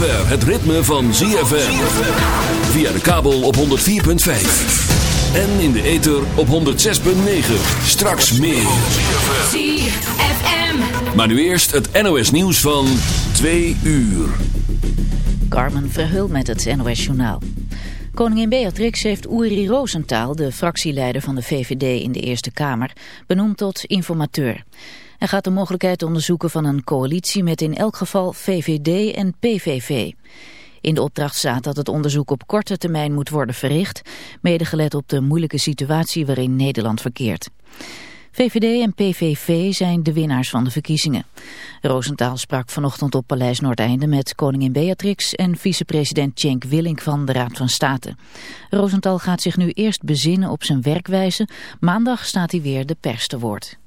zover het ritme van ZFM. Via de kabel op 104.5. En in de ether op 106.9. Straks meer. ZFM. Maar nu eerst het NOS nieuws van 2 uur. Carmen Verheul met het NOS Journaal. Koningin Beatrix heeft Uri Rosenthal, de fractieleider van de VVD in de Eerste Kamer, benoemd tot informateur. Hij gaat de mogelijkheid onderzoeken van een coalitie met in elk geval VVD en PVV. In de opdracht staat dat het onderzoek op korte termijn moet worden verricht, mede gelet op de moeilijke situatie waarin Nederland verkeert. VVD en PVV zijn de winnaars van de verkiezingen. Roosentaal sprak vanochtend op Paleis Noordeinde met koningin Beatrix en vicepresident Cenk Willink van de Raad van State. Roosentaal gaat zich nu eerst bezinnen op zijn werkwijze. Maandag staat hij weer de pers te woord.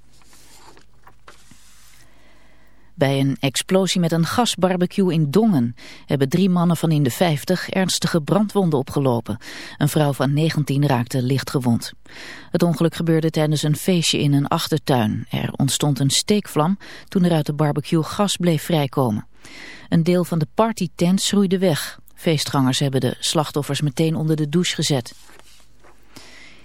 Bij een explosie met een gasbarbecue in Dongen hebben drie mannen van in de 50 ernstige brandwonden opgelopen. Een vrouw van 19 raakte licht gewond. Het ongeluk gebeurde tijdens een feestje in een achtertuin. Er ontstond een steekvlam toen er uit de barbecue gas bleef vrijkomen. Een deel van de partytent schroeide weg. Feestgangers hebben de slachtoffers meteen onder de douche gezet.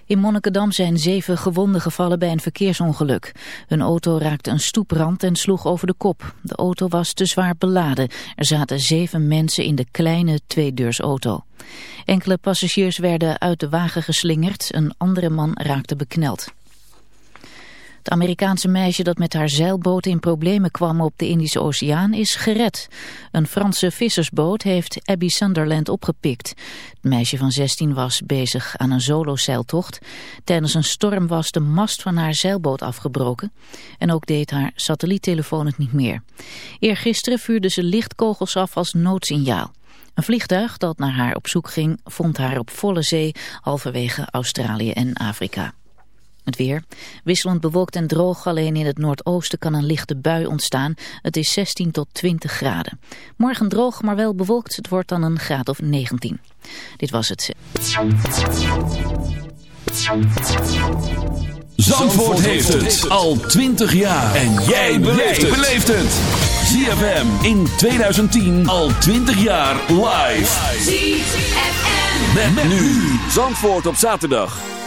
In Monnikendam zijn zeven gewonden gevallen bij een verkeersongeluk. Hun auto raakte een stoeprand en sloeg over de kop. De auto was te zwaar beladen. Er zaten zeven mensen in de kleine tweedeursauto. Enkele passagiers werden uit de wagen geslingerd. Een andere man raakte bekneld. Het Amerikaanse meisje dat met haar zeilboot in problemen kwam op de Indische Oceaan is gered. Een Franse vissersboot heeft Abby Sunderland opgepikt. Het meisje van 16 was bezig aan een solozeiltocht. Tijdens een storm was de mast van haar zeilboot afgebroken. En ook deed haar satelliettelefoon het niet meer. Eergisteren vuurde ze lichtkogels af als noodsignaal. Een vliegtuig dat naar haar op zoek ging vond haar op volle zee halverwege Australië en Afrika. Het weer. Wisselend bewolkt en droog, alleen in het noordoosten kan een lichte bui ontstaan. Het is 16 tot 20 graden. Morgen droog, maar wel bewolkt. Het wordt dan een graad of 19. Dit was het. Zandvoort heeft het al 20 jaar. En jij beleeft het. ZFM in 2010 al 20 jaar live. ZFM. Met, nu. Zandvoort op zaterdag.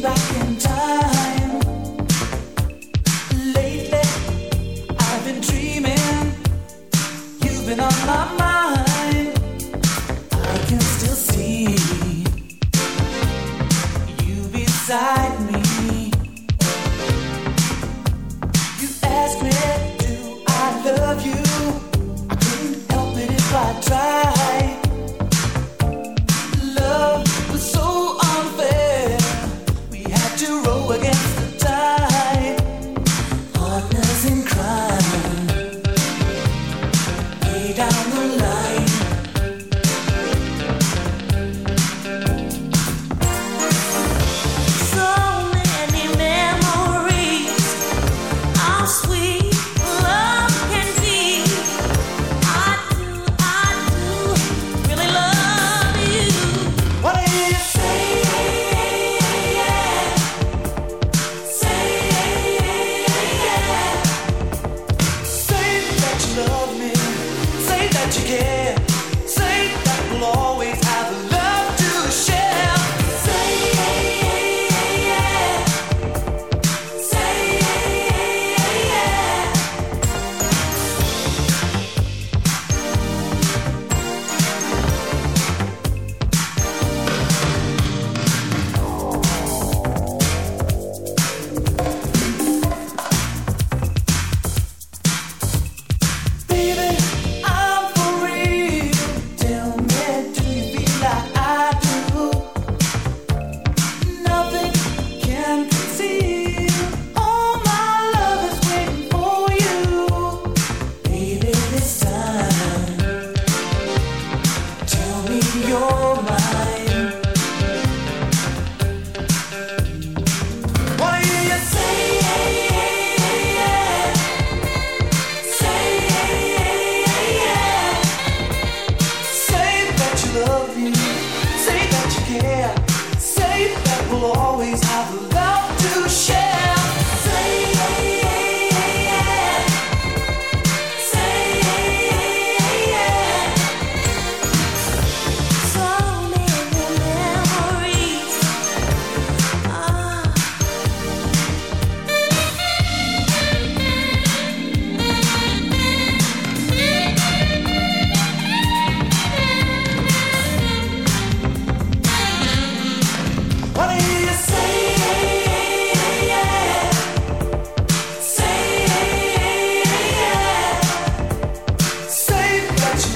Back in time.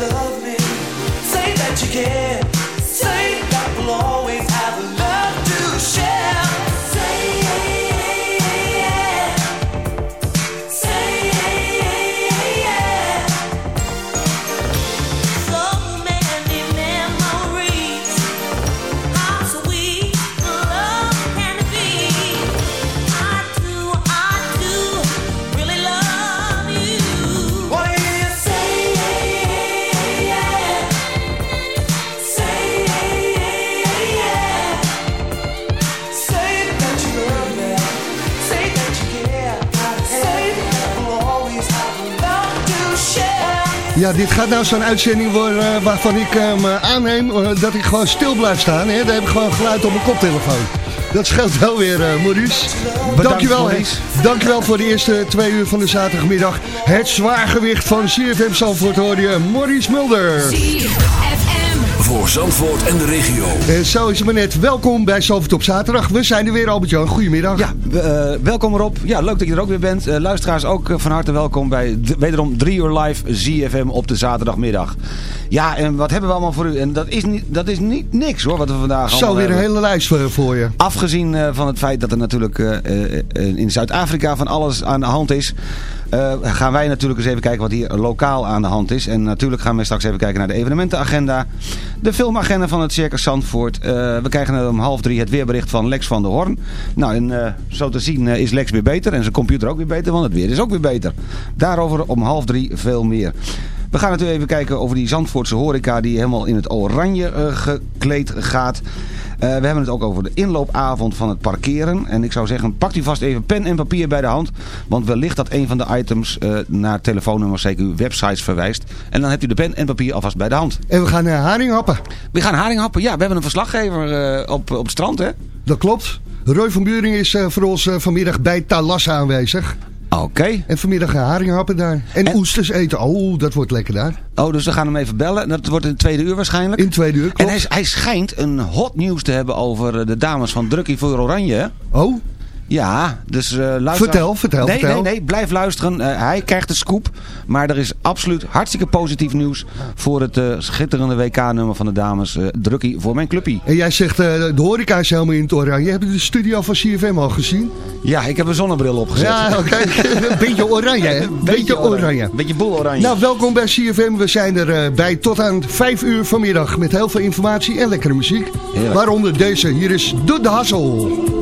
love me. Say that you care. Ja, dit gaat nou zo'n uitzending worden eh, waarvan ik me uh, aanneem uh, dat ik gewoon stil blijf staan. Hè? Dan heb ik gewoon geluid op mijn koptelefoon. Dat scheelt wel weer, uh, Maurice. Bedankt, Dankjewel, Maurice. Dankjewel voor de eerste twee uur van de zaterdagmiddag. Het zwaargewicht van CFM Zandvoort hoor je, Maurice Mulder. Voor Zandvoort en de regio. En zo is het maar net. Welkom bij Zandvoort op zaterdag. We zijn er weer, Albert-Jan. Goedemiddag. Ja, uh, welkom erop. Ja, leuk dat je er ook weer bent. Uh, luisteraars ook uh, van harte welkom bij wederom 3 uur live ZFM op de zaterdagmiddag. Ja, en wat hebben we allemaal voor u? En dat is niet, dat is niet niks hoor, wat we vandaag Zo weer hebben. een hele lijst voor, voor je. Afgezien van het feit dat er natuurlijk in Zuid-Afrika van alles aan de hand is... Uh, gaan wij natuurlijk eens even kijken wat hier lokaal aan de hand is. En natuurlijk gaan we straks even kijken naar de evenementenagenda. De filmagenda van het Circus Zandvoort. Uh, we krijgen om half drie het weerbericht van Lex van der Horn. Nou, en uh, zo te zien is Lex weer beter. En zijn computer ook weer beter, want het weer is ook weer beter. Daarover om half drie veel meer. We gaan natuurlijk even kijken over die Zandvoortse horeca die helemaal in het oranje gekleed gaat. Uh, we hebben het ook over de inloopavond van het parkeren. En ik zou zeggen, pakt u vast even pen en papier bij de hand. Want wellicht dat een van de items uh, naar telefoonnummers, zeker uw websites verwijst. En dan hebt u de pen en papier alvast bij de hand. En we gaan uh, haringhappen. We gaan haringhappen, ja. We hebben een verslaggever op, op het strand, hè? Dat klopt. Roy van Buring is voor ons vanmiddag bij Talassa aanwezig. Oké. Okay. En vanmiddag haringhappen daar. En, en, oesters eten. Oh, dat wordt lekker daar. Oh, dus we gaan hem even bellen. Dat wordt in het tweede uur waarschijnlijk. In het tweede uur, klopt. En hij, hij schijnt een hot nieuws te hebben over de dames van Drukkie voor Oranje. Oh? Ja, dus uh, luister... Vertel, vertel, nee, vertel. Nee, nee, blijf luisteren. Uh, hij krijgt de scoop. Maar er is absoluut hartstikke positief nieuws voor het uh, schitterende WK-nummer van de dames. drukkie voor mijn clubpie. En jij zegt, de horeca is helemaal in het oranje. Heb je de studio van CFM al gezien? Ja, ik heb een zonnebril opgezet. Ja, oké. Okay. een beetje oranje, hè? Beetje oranje. oranje. Beetje boel oranje. Nou, welkom bij CFM. We zijn er bij tot aan 5 uur vanmiddag met heel veel informatie en lekkere muziek. Heerlijk. Waaronder deze. Hier is de Hassel.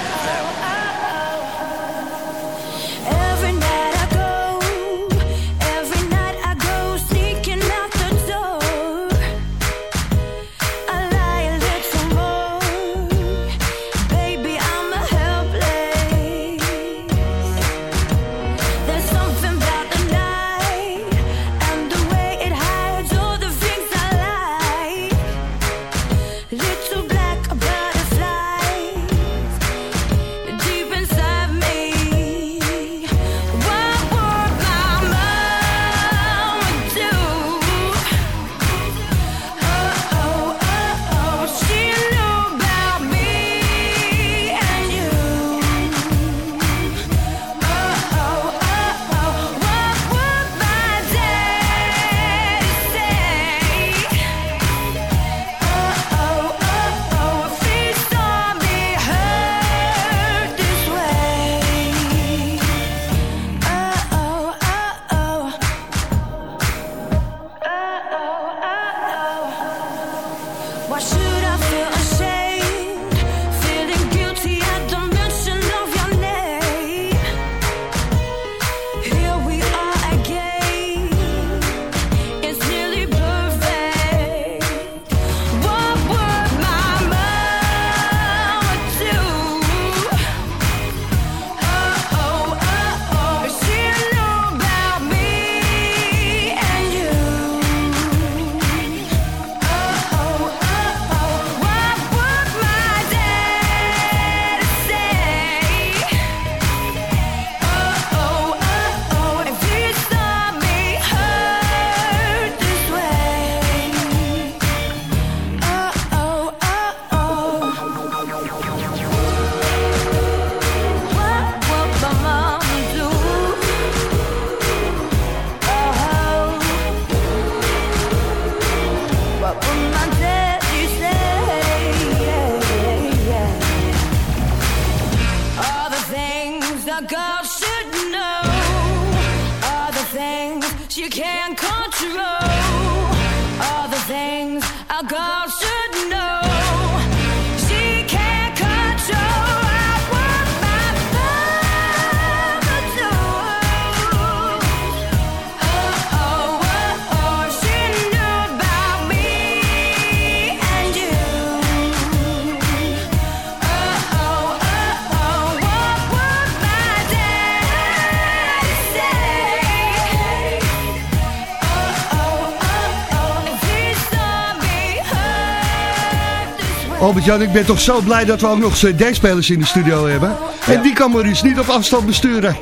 Albert-Jan, ik ben toch zo blij dat we ook nog cd-spelers in de studio hebben. En die kan Maurice niet op afstand besturen.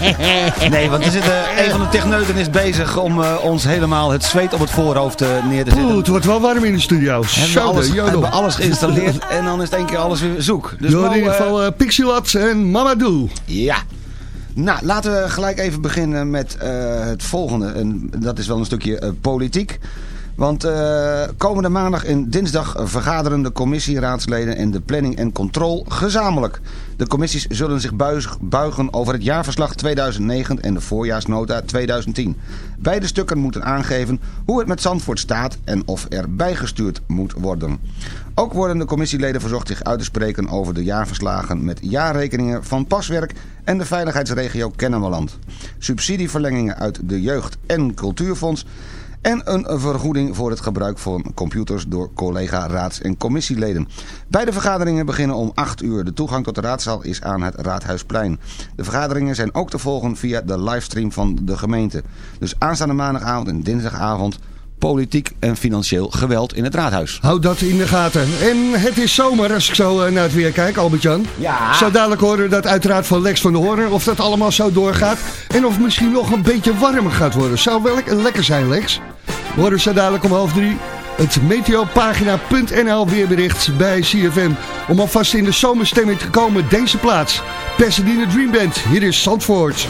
nee, want er zit, uh, een van de techneuten is bezig om uh, ons helemaal het zweet op het voorhoofd uh, neer te zetten. Oeh, het wordt wel warm in de studio. Hebben we alles, hebben alles geïnstalleerd en dan is het één keer alles weer zoek. Dus in ieder geval Pixilat en Mamadou. Ja. Nou, laten we gelijk even beginnen met het volgende. En dat is wel een stukje politiek. Want uh, komende maandag en dinsdag vergaderen de commissieraadsleden en de planning en control gezamenlijk. De commissies zullen zich buigen over het jaarverslag 2009 en de voorjaarsnota 2010. Beide stukken moeten aangeven hoe het met Zandvoort staat en of er bijgestuurd moet worden. Ook worden de commissieleden verzocht zich uit te spreken over de jaarverslagen met jaarrekeningen van Paswerk en de veiligheidsregio Kennemerland. Subsidieverlengingen uit de Jeugd- en Cultuurfonds en een vergoeding voor het gebruik van computers door collega-raads- en commissieleden. Beide vergaderingen beginnen om 8 uur. De toegang tot de raadzaal is aan het Raadhuisplein. De vergaderingen zijn ook te volgen via de livestream van de gemeente. Dus aanstaande maandagavond en dinsdagavond politiek en financieel geweld in het raadhuis. Houd dat in de gaten. En het is zomer als ik zo eh, naar het weer kijk, Albert-Jan. Ja. Zo dadelijk horen dat uiteraard van Lex van de Hoorn of dat allemaal zo doorgaat. En of het misschien nog een beetje warmer gaat worden. Zou wel lekker zijn, Lex. We horen zo dadelijk om half drie het meteopagina.nl weerbericht bij CFM. Om alvast in de zomerstemming te komen, deze plaats. Pasadena Dream Band, hier is Zandvoort.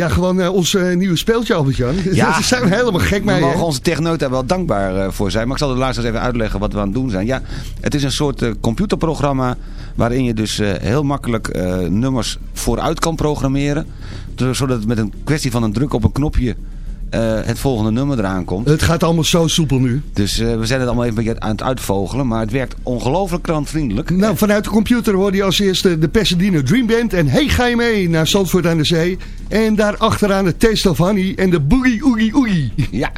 Ja, gewoon eh, ons eh, nieuwe speeltje, Albert-Jan. Ja. Daar zijn we helemaal gek mee. We mogen onze techneut daar wel dankbaar eh, voor zijn. Maar ik zal de luisteraars even uitleggen wat we aan het doen zijn. Ja, het is een soort computerprogramma waarin je dus heel makkelijk nummers vooruit kan programmeren. Dus Zodat het met een kwestie van een druk op een knopje het volgende nummer eraan komt. Het gaat allemaal zo soepel nu. Dus we zijn het allemaal even aan het uitvogelen. Maar het werkt ongelooflijk klantvriendelijk. Nou, vanuit de computer hoorde je als eerste de Pasadena Dream Band. En hey, ga je mee naar Zandvoort aan de Zee. En daar achteraan de Taste of Honey en de Boogie Oogie Oogie. Ja.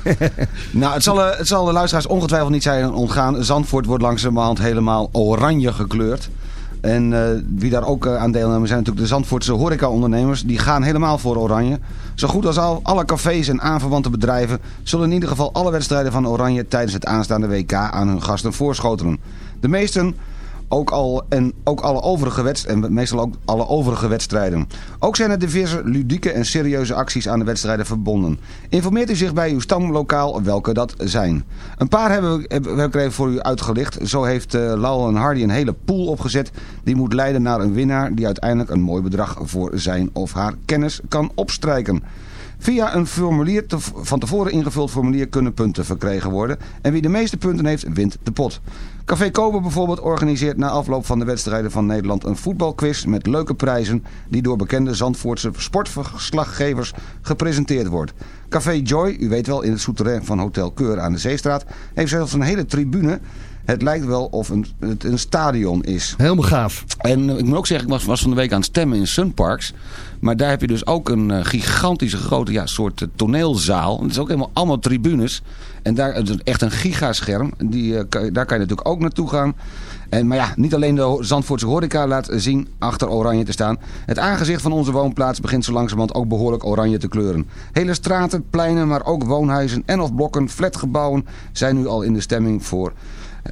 nou, het zal, eh, het zal de luisteraars ongetwijfeld niet zijn ontgaan. Zandvoort wordt langzamerhand helemaal oranje gekleurd. En eh, wie daar ook eh, aan deelnemen zijn natuurlijk de Zandvoortse horecaondernemers. Die gaan helemaal voor oranje. Zo goed als al, alle cafés en aanverwante bedrijven... zullen in ieder geval alle wedstrijden van oranje... tijdens het aanstaande WK aan hun gasten voorschotelen. De meesten ook, al, en ook alle overige wedstrijden, en meestal ook alle overige wedstrijden. Ook zijn er diverse ludieke en serieuze acties aan de wedstrijden verbonden. Informeert u zich bij uw stamlokaal welke dat zijn. Een paar hebben we, even voor u uitgelicht. Zo heeft uh, Lowell en Hardy een hele pool opgezet. Die moet leiden naar een winnaar die uiteindelijk een mooi bedrag voor zijn of haar kennis kan opstrijken. Via een formulier te, van tevoren ingevuld formulier kunnen punten verkregen worden. En wie de meeste punten heeft, wint de pot. Café Koper bijvoorbeeld organiseert na afloop van de wedstrijden van Nederland een voetbalquiz met leuke prijzen die door bekende Zandvoortse sportverslaggevers gepresenteerd wordt. Café Joy, u weet wel in het souterrain van Hotel Keur aan de Zeestraat, heeft zelfs een hele tribune. Het lijkt wel of een, het een stadion is. Helemaal gaaf. En ik moet ook zeggen, ik was, was van de week aan het stemmen in Sunparks. Maar daar heb je dus ook een uh, gigantische grote ja, soort uh, toneelzaal. Het is ook helemaal allemaal tribunes. En daar is echt een gigascherm. Die, kan, daar kan je natuurlijk ook naartoe gaan. En, maar ja, niet alleen de Zandvoortse horeca laat zien achter oranje te staan. Het aangezicht van onze woonplaats begint zo langzamerhand ook behoorlijk oranje te kleuren. Hele straten, pleinen, maar ook woonhuizen en of blokken, flatgebouwen zijn nu al in de stemming voor...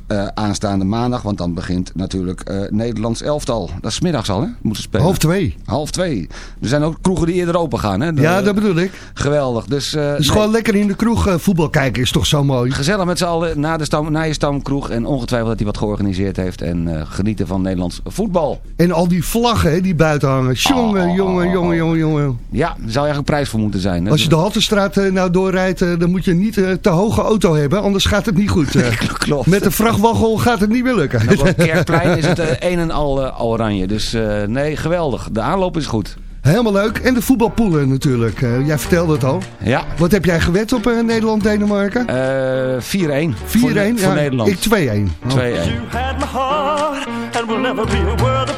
Uh, aanstaande maandag. Want dan begint natuurlijk uh, Nederlands elftal. Dat is middags al, hè? Moeten spelen. Half twee. Half twee. Er zijn ook kroegen die eerder open gaan, hè? De, ja, dat bedoel ik. Geweldig. Dus, uh, dus nee. gewoon lekker in de kroeg voetbal kijken is toch zo mooi. Gezellig met z'n allen na, de stam, na je stamkroeg. En ongetwijfeld dat hij wat georganiseerd heeft. En genieten van Nederlands voetbal. En al die vlaggen hè, die buiten hangen. Jongen, oh, jongen, jongen, jongen, jongen. Ja, daar zou eigenlijk een prijs voor moeten zijn. Hè? Als je de Haltestraat nou doorrijdt, dan moet je niet te hoge auto hebben. Anders gaat het niet goed. Klopt. Met de vrachtwaggel gaat het niet meer lukken. Nou, op op Kerkplein is het eh, een en al eh, oranje. Dus eh, nee, geweldig. De aanloop is goed. Helemaal leuk. En de voetbalpoelen natuurlijk. Uh, jij vertelde het al. Ja. Wat heb jij gewet op uh, Nederland-Denemarken? Uh, 4-1. 4-1 voor, ja, Nederland. Ik 2-1. 2-1.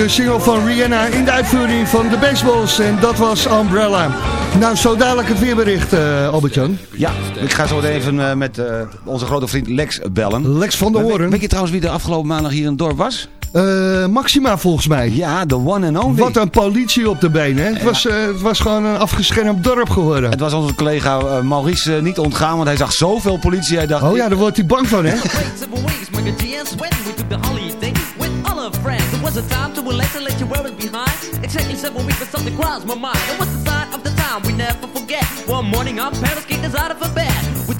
de single van Rihanna in de uitvoering van de Baseballs. En dat was Umbrella. Nou, zo dadelijk het weerbericht, eh Albert-Jan. Ja, ik ga zo even eh, met eh, onze grote vriend Lex bellen. Lex van der Hoorn. Weet, je trouwens wie de afgelopen maandag hier in het dorp was? Eh, Maxima volgens mij. Ja, de one and only. Wat een politie op de benen. hè? Het, was, eh, het was gewoon een afgeschermd dorp geworden. Het was onze collega Maurice niet ontgaan, want hij zag zoveel politie. Hij dacht, Oh ja, daar wordt hij bang van, hè? was a time to relax and let you wear it behind. Exactly seven weeks, but something crossed my mind. It was the sign of the time we never forget. One morning, our parents kicked us out of bed. Told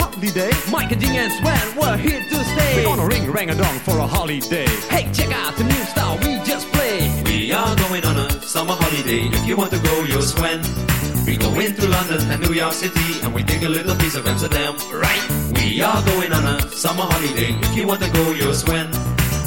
Michael G and Sweat, we're here to stay. We're gonna ring rang a dong for a holiday Hey, check out the new style we just played. We are going on a summer holiday. If you want to go, you'll swim. We go into London and New York City, and we take a little piece of Amsterdam, right? We are going on a summer holiday. If you want to go, you'll swim.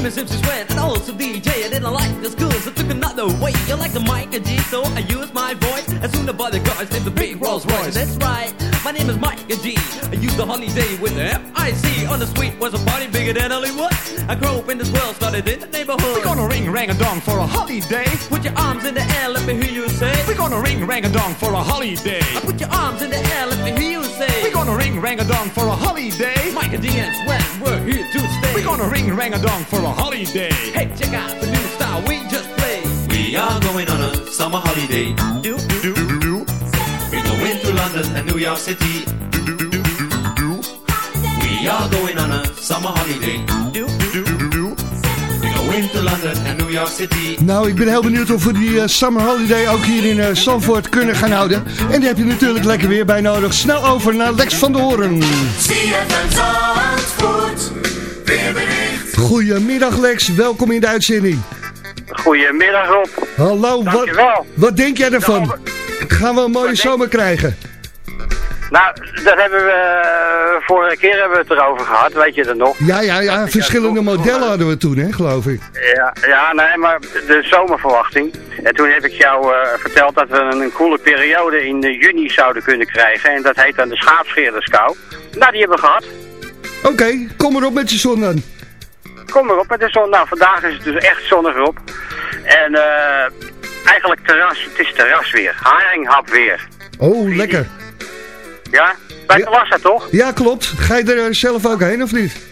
name is MC Sweat and also DJ. I didn't like the school, so took another way. You like the mic and G, so I use my voice. As soon as I the cars, named the big Rolls Royce. That's right, my name is Mike and G. I use the holiday with the F-I-C. On the street was a party bigger than Hollywood. I grew up in this world, started in the neighborhood. We're gonna ring rang a dong for a holiday. Put your arms in the air, let me hear you say. We're gonna ring rang a dong for a holiday. I put your arms in the air, let me hear you say. We're gonna ring rang a dong for a holiday. Mike and G and Sweat, we're here to stay. We're gonna ring rang a dong for a holiday. Hey, check out the new style we just played. We are going on a summer holiday. Do, Do, do, do, We go into London and New York City. do, do, do, do, do. We are going on a summer holiday. do, do, do, Nou, ik ben heel benieuwd of we die eh, Summer Holiday ook hier in Zandvoort kunnen gaan houden. En die heb je natuurlijk lekker weer bij nodig. Snel over naar Lex van der Hoorn. Goedemiddag Lex, welkom in de uitzending. Goedemiddag Rob. Hallo, wat, Dankjewel. wat denk jij ervan? Gaan we een mooie zomer krijgen? Nou, dat hebben we, eh, vorige keer hebben we het erover gehad, weet je dat nog? Ja, ja, ja, verschillende modellen hadden we toen, hè, geloof ik. Ja, ja, nee, maar de zomerverwachting. En toen heb ik jou eh, verteld dat we een, een koele periode in juni zouden kunnen krijgen. En dat heet dan de schaapscheerderskou. Nou, die hebben we gehad. Oké, kom erop met je zon dan. Kom maar op met de zon. Nou, vandaag is het dus echt zonnig op. En eh, eigenlijk terras, het is terrasweer. Haringhap weer. Oh, lekker. Ja? Bij Ja. Talassa toch? Ja, klopt. Ga je er eh, zelf ook heen of niet?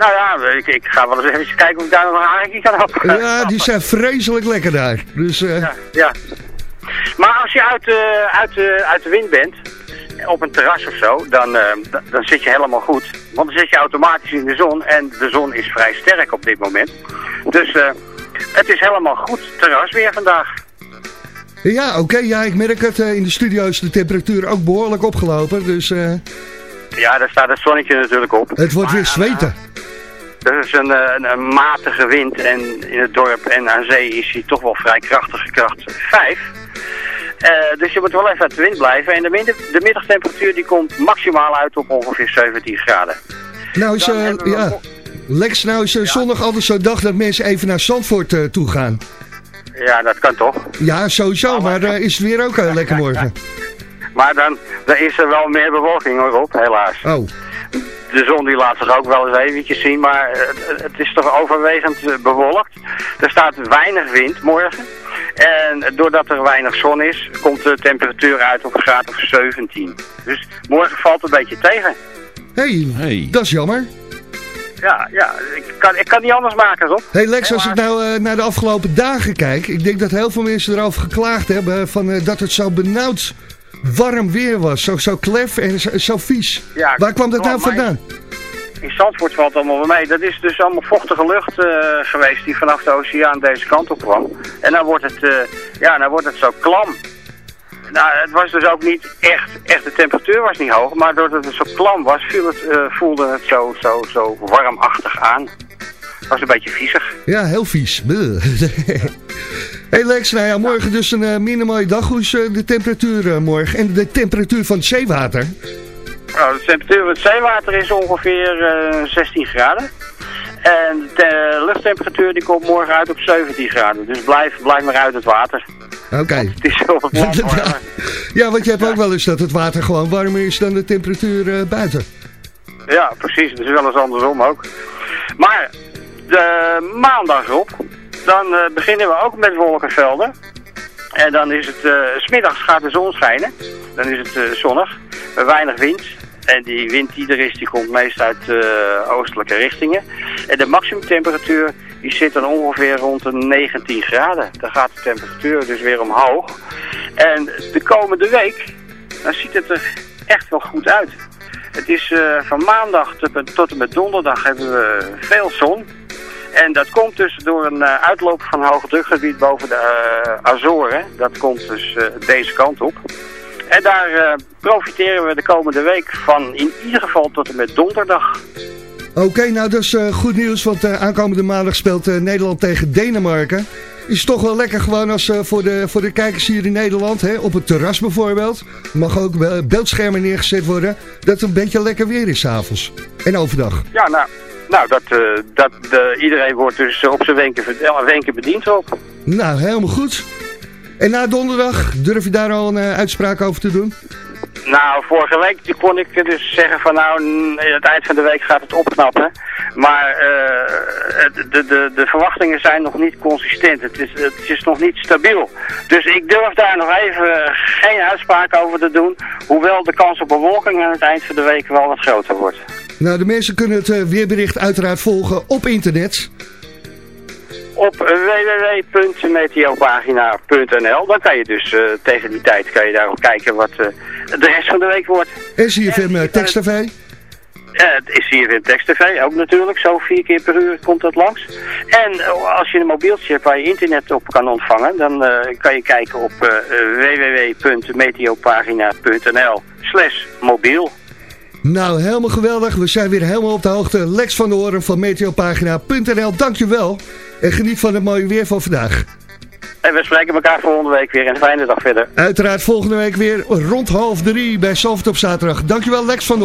Nou ja, ik, ik ga wel eens even kijken of ik daar nog een haringje kan op. Ja, die zijn vreselijk lekker daar. Dus eh, Ja, ja. Maar als je uit, eh, uit, eh, uit de wind bent, op een terras of zo, dan, dan zit je helemaal goed. Want dan zit je automatisch in de zon en de zon is vrij sterk op dit moment. Dus het is helemaal goed terras weer vandaag. Ja, oké. ja, ik merk het. eh, in de studio is de temperatuur ook behoorlijk opgelopen. Dus eh, Ja, daar staat het zonnetje natuurlijk op. het wordt weer zweten. Er is een, eh, een, een matige wind en in het dorp en aan zee is hij toch wel vrij krachtige kracht 5. Eh, dus je moet wel even uit de wind blijven. En de, middag, de middagtemperatuur die komt maximaal uit op ongeveer 17 graden. Nou is, eh, ja, Lex, nou is eh, zondag altijd zo'n dag dat mensen even naar Zandvoort eh, toe gaan. Ja, dat kan toch. Ja, sowieso, maar daar is het weer ook eh, lekker morgen. Maar dan, dan is er wel meer bewolking hoor, Rob, helaas. Oh, De zon die laat zich ook wel eens eventjes zien, maar het, het is toch overwegend eh, bewolkt. Er staat weinig wind morgen. En doordat er weinig zon is, komt de temperatuur uit op een graad of 17. Dus morgen valt het een beetje tegen. hey, dat is jammer. Ja, ja ik, kan, ik kan niet anders maken, Rob. Hey Lex, als ik nou eh, naar de afgelopen dagen kijk, ik denk dat heel veel mensen erover geklaagd hebben van, eh, dat het zo benauwd warm weer was. Zo, zo klef en zo, zo vies. Ja, Waar kwam dat nou vandaan? In Zandvoort valt allemaal wel mee. Dat is dus allemaal vochtige lucht eh, geweest die vanaf de oceaan deze kant op kwam. En dan wordt het, ja, dan wordt het zo klam. Nou, het was dus ook niet echt, echt de temperatuur was niet hoog, maar doordat het zo klam was, viel het, eh, voelde het zo, zo, zo warmachtig aan. Het was een beetje viezig. Ja, heel vies. Hey Lex, nou ja, morgen dus een uh, minder mooie dag. Hoe is eh, de temperatuur eh, morgen? En de temperatuur van het zeewater? Nou, de temperatuur van het zeewater is ongeveer eh, 16 graden. En de luchttemperatuur die komt morgen uit op 17 graden. Dus blijf, blijf maar uit het water. Oké. Het is wat warmer. Ja, want je hebt ook wel eens dat het water gewoon warmer is dan de temperatuur eh, buiten. Ja, precies. Is wel eens andersom ook. Maar de maandag op, dan eh, beginnen we ook met wolkenvelden. En dan is het, s smiddags gaat de zon schijnen. Dan is het zonnig, weinig wind. En die wind die er is, die komt meest uit oostelijke richtingen. En de maximumtemperatuur die zit dan ongeveer rond de 19 graden. Dan gaat de temperatuur dus weer omhoog. En de komende week, dan ziet het er echt wel goed uit. Het is eh, van maandag tot, en met donderdag hebben we veel zon. En dat komt dus door een eh, uitloop van hoogdrukgebied boven de eh, Azoren. Dat komt dus deze kant op. En daar profiteren we de komende week van in ieder geval tot en met donderdag. Oké, nou dat is eh, goed nieuws, want eh, aankomende maandag speelt eh, Nederland tegen Denemarken. Is toch wel lekker gewoon als voor, de, voor de kijkers hier in Nederland, hè, op het terras bijvoorbeeld. Mag ook wel beeldschermen neergezet worden, dat het een beetje lekker weer is s'avonds. En overdag. Ja, nou, nou dat, dat, iedereen wordt dus op zijn wenken, wenken bediend op. Nou, helemaal goed. En na donderdag, durf je daar al een uitspraak over te doen? Nou, vorige week kon ik dus zeggen van nou, het eind van de week gaat het opknappen. Maar eh, de, de, de verwachtingen zijn nog niet consistent. Het is, het is nog niet stabiel. Dus ik durf daar nog even geen uitspraak over te doen. Hoewel de kans op bewolking aan het eind van de week wel wat groter wordt. Nou, de mensen kunnen het eh, weerbericht uiteraard volgen op internet. Op www.meteopagina.nl Dan kan je dus eh, tegen die tijd kan je daarop kijken wat eh, de rest van de week wordt. En CFM uh, Text TV. Ja, het is hier in Text TV ook natuurlijk. Zo vier keer per uur komt dat langs. En eh, als je een mobieltje hebt waar je internet op kan ontvangen, dan kan je kijken op www.meteopagina.nl slash mobiel. Nou, helemaal geweldig. We zijn weer helemaal op de hoogte. Lex van de Hoorn van meteopagina.nl. Dankjewel. En geniet van het mooie weer van vandaag. En we spreken elkaar volgende week weer. En een fijne dag verder. Uiteraard volgende week weer rond half drie bij Salford op zaterdag. Dankjewel Lex van de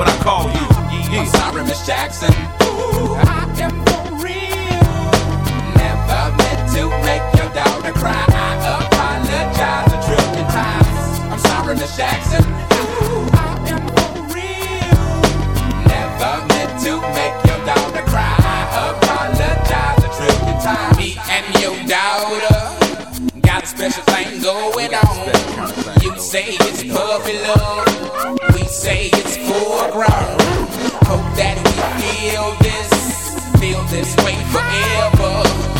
when I call you. I'm sorry, Miss Jackson. Ooh, I am for real. Never meant to make your daughter cry. I apologize a trillion times. I'm sorry, Miss Jackson. Ooh, I am for real. Never meant to make your daughter cry. I apologize a trillion times. Me and your daughter got a special thing going on. You say it's puppy love. Say it's full grown. Hope that we feel this, feel this way forever.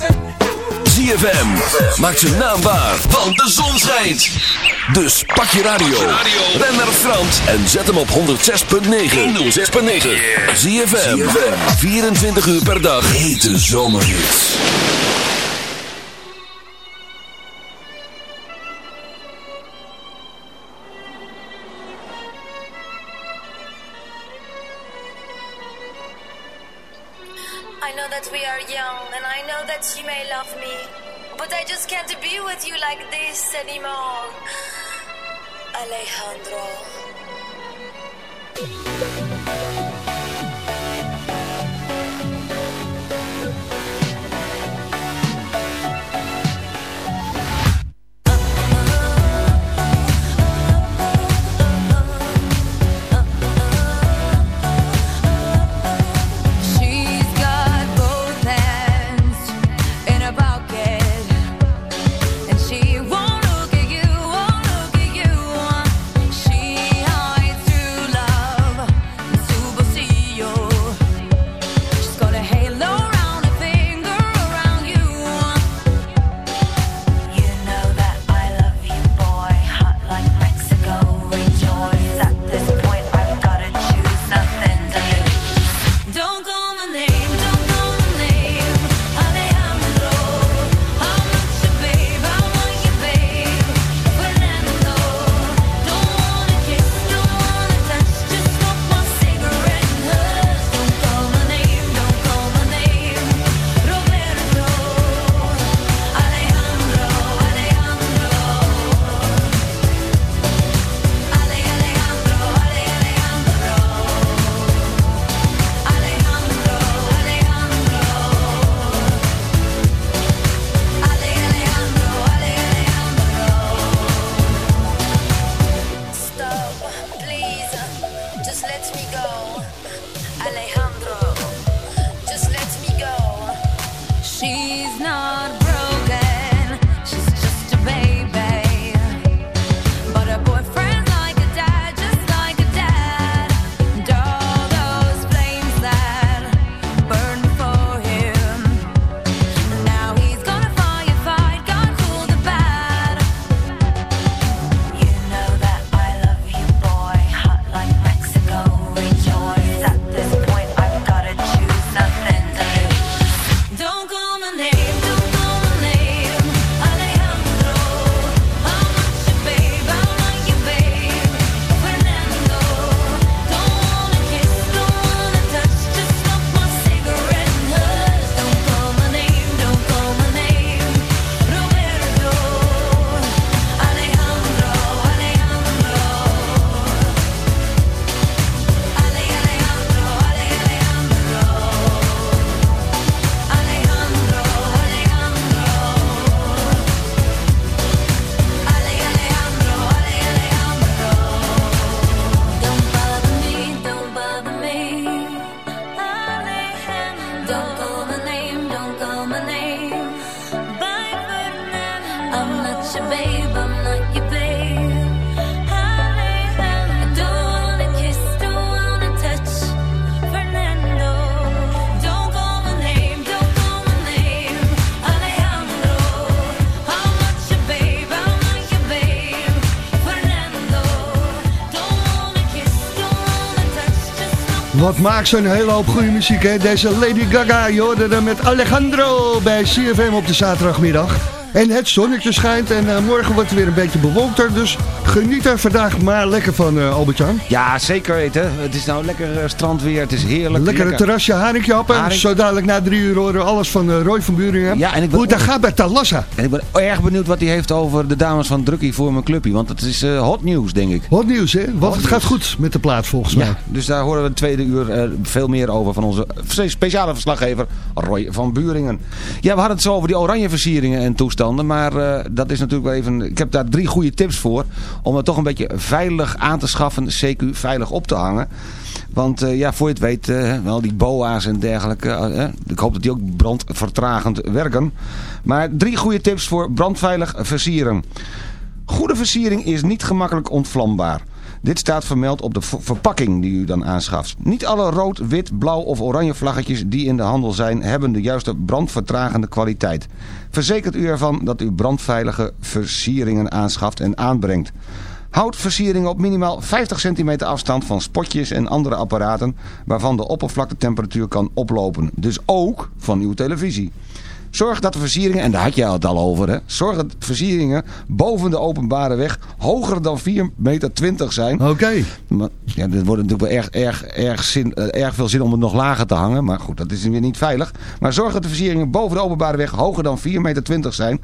ZFM. Maak zijn naam waar, want de zon schijnt. Dus pak je radio. Ben naar Frans en zet hem op 106.9. 106.9. ZFM. 24 uur per dag. Hete zomerhits. I know that we are young, and I know that you may love me, just can't be with you like this anymore. Alejandro. Maakt een hele hoop goede muziek, hè? Deze Lady Gaga, je hoorde er met Alejandro bij CFM op de zaterdagmiddag. En het zonnetje schijnt en eh, morgen wordt het weer een beetje bewolkter. Dus geniet er vandaag maar lekker van, eh Albert-Jan. Ja, zeker weten. Het is nou lekker eh, strandweer. Het is heerlijk. Lekker een terrasje, haringje op. En Haring. zo dadelijk na drie uur horen we alles van eh, Roy van Buringen. Ja, en ik ben Hoe het daar gaat bij Talassa. En ik ben erg benieuwd wat hij heeft over de dames van Drukkie voor mijn clubje. Want het is hot nieuws, denk ik. Hot nieuws, hè? Want het gaat goed met de plaat volgens mij. Ja, dus daar horen we het tweede uur veel meer over van onze speciale verslaggever Roy van Buringen. Ja, we hadden het zo over die oranje versieringen en toestanden. Maar dat is natuurlijk wel even... Ik heb daar drie goede tips voor. Om het toch een beetje veilig aan te schaffen. CQ veilig op te hangen. Want eh, ja, voor je het weet, eh, wel die boa's en dergelijke. eh, ik hoop dat die ook brandvertragend werken. Maar drie goede tips voor brandveilig versieren. Goede versiering is niet gemakkelijk ontvlambaar. Dit staat vermeld op de ver- verpakking die u dan aanschaft. Niet alle rood, wit, blauw of oranje vlaggetjes die in de handel zijn... hebben de juiste brandvertragende kwaliteit. Verzekert u ervan dat u brandveilige versieringen aanschaft en aanbrengt. Houd versieringen op minimaal 50 centimeter afstand van spotjes en andere apparaten... waarvan de oppervlaktetemperatuur kan oplopen. Dus ook van uw televisie. Zorg dat de versieringen, en daar had jij het al over, hè? zorg dat versieringen boven de openbare weg hoger dan 4,20 meter zijn. Oké. Maar, ja, er wordt natuurlijk wel erg, erg, erg, zin, eh, erg veel zin om het nog lager te hangen. Maar goed, dat is weer niet veilig. Maar zorg dat de versieringen boven de openbare weg hoger dan 4,20 meter zijn.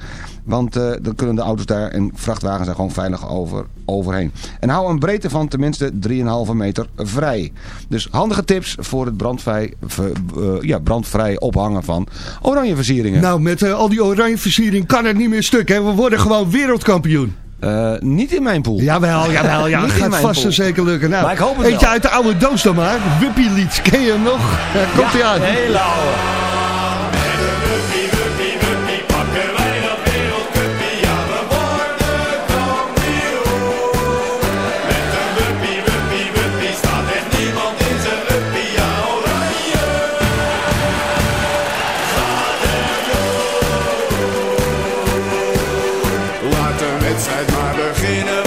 Want eh, dan kunnen de auto's daar en vrachtwagens er gewoon veilig over, overheen. En hou een breedte van tenminste 3,5 meter vrij. Dus handige tips voor het brandvrij, ver- eh, ja, brandvrij ophangen van oranje versieringen. Nou, met eh, al die oranje versiering kan het niet meer stuk, hè? We worden gewoon wereldkampioen. Niet in mijn pool. Jawel, jawel, ja, Niet in gaat vast en zeker lukken. Nou, Maar ik hoop het eentje wel. uit de oude doos dan maar. Wuppie lied, ken je hem nog? Komt hij aan. Hele oude. Wedstrijd maar beginnen,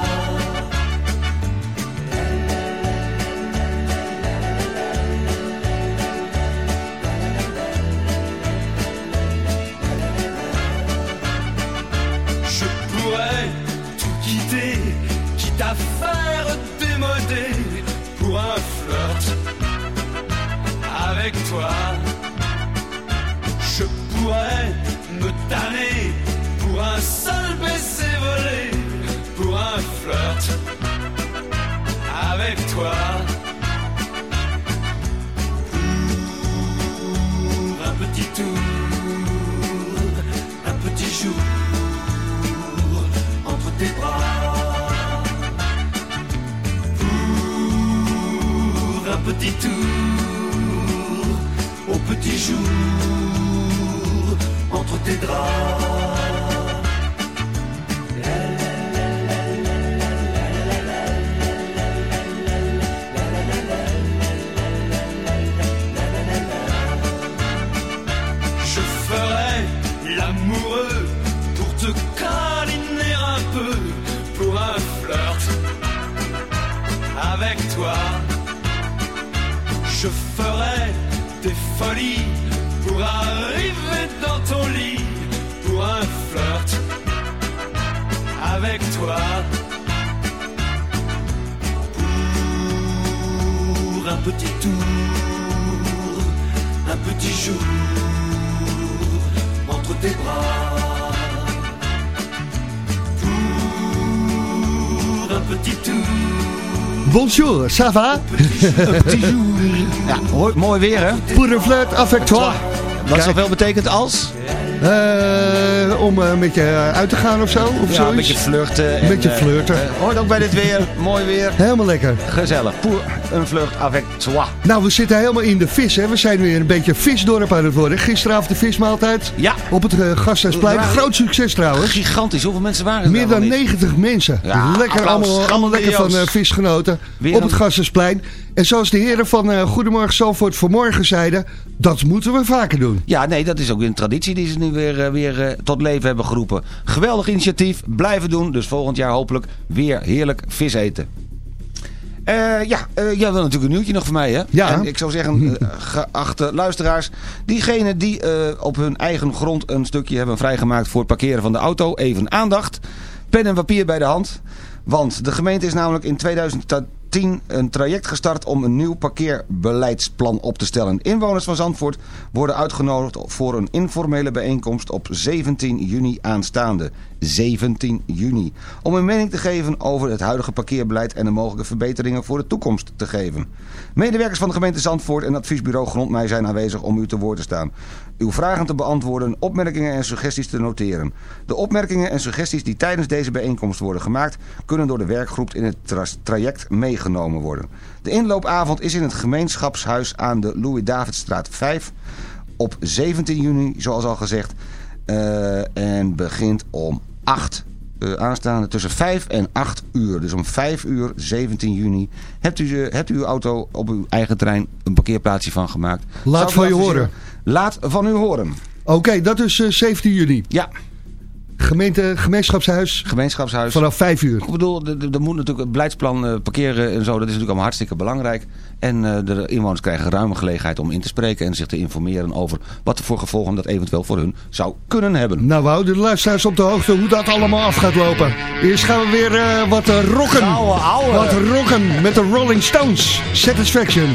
Bonjour, ça va? Ja, mooi, mooi weer hè? Pour un flirt avec toi. Wat zoveel betekent als? Eh, om eh, met je uit te gaan of zo? Of ja, een beetje flirten. Een beetje en, eh, flirten. eh, hoort ook bij dit weer. Mooi weer. Helemaal lekker. Gezellig. Pour un flirt avec toi. Nou, we zitten helemaal in de vis, hè. We zijn weer een beetje visdorp aan het worden. Gisteravond de vismaaltijd. Ja. Op het uh, Gasthuisplein. Groot succes trouwens. Gigantisch. Hoeveel mensen waren er Meer wel dan niet? 90 mensen. Ja, lekker, applaus. allemaal, allemaal lekker van eh, visgenoten. Weer op het een- Gasthuisplein. En zoals de heren van eh, Goedemorgen Zalvoort vanmorgen zeiden. Dat moeten we vaker doen. Ja, nee, dat is ook een traditie die ze nu weer, weer tot leven hebben geroepen. Geweldig initiatief, blijven doen. Dus volgend jaar hopelijk weer heerlijk vis eten. Eh, ja, eh, jij wil natuurlijk een nieuwtje nog van mij, hè? Ja. En ik zou zeggen, eh, geachte luisteraars... diegenen die op hun eigen grond een stukje hebben vrijgemaakt... voor het parkeren van de auto, even aandacht. Pen en papier bij de hand. Want de gemeente is namelijk in 2010 een traject gestart... om een nieuw parkeerbeleidsplan op te stellen. Inwoners van Zandvoort worden uitgenodigd voor een informele bijeenkomst... op 17 juni aanstaande. 17 juni. Om een mening te geven over het huidige parkeerbeleid en de mogelijke verbeteringen voor de toekomst te geven. Medewerkers van de gemeente Zandvoort en adviesbureau Grondmij zijn aanwezig om u te woord te staan. Uw vragen te beantwoorden, opmerkingen en suggesties te noteren. De opmerkingen en suggesties die tijdens deze bijeenkomst worden gemaakt... kunnen door de werkgroep in het tra- traject meegenomen worden. De inloopavond is in het gemeenschapshuis aan de Louis-Davidstraat 5 op 17 juni, zoals al gezegd. eh, en begint om 8 eh, aanstaande tussen 5 en 8 uur. Dus om 5 uur, 17 juni, hebt u, eh, hebt u uw auto op uw eigen terrein een parkeerplaatsje van gemaakt. Laat van je adviseren? horen. Laat van u horen. Oké, dat is eh, 17 juni. Ja. Gemeente, gemeenschapshuis. Gemeenschapshuis. Vanaf 5 uur. Ik bedoel, er- er er moet natuurlijk het beleidsplan eh, parkeren en zo, dat is natuurlijk allemaal hartstikke belangrijk. En eh, de inwoners krijgen ruime gelegenheid om in te spreken en zich te informeren over wat voor gevolgen dat eventueel voor hun zou kunnen hebben. Nou, we houden de luisteraars op de hoogte hoe dat allemaal af gaat lopen. Eerst gaan we weer eh, wat rocken. Ouwe, ouwe. Wat rocken met de Rolling Stones. Satisfaction.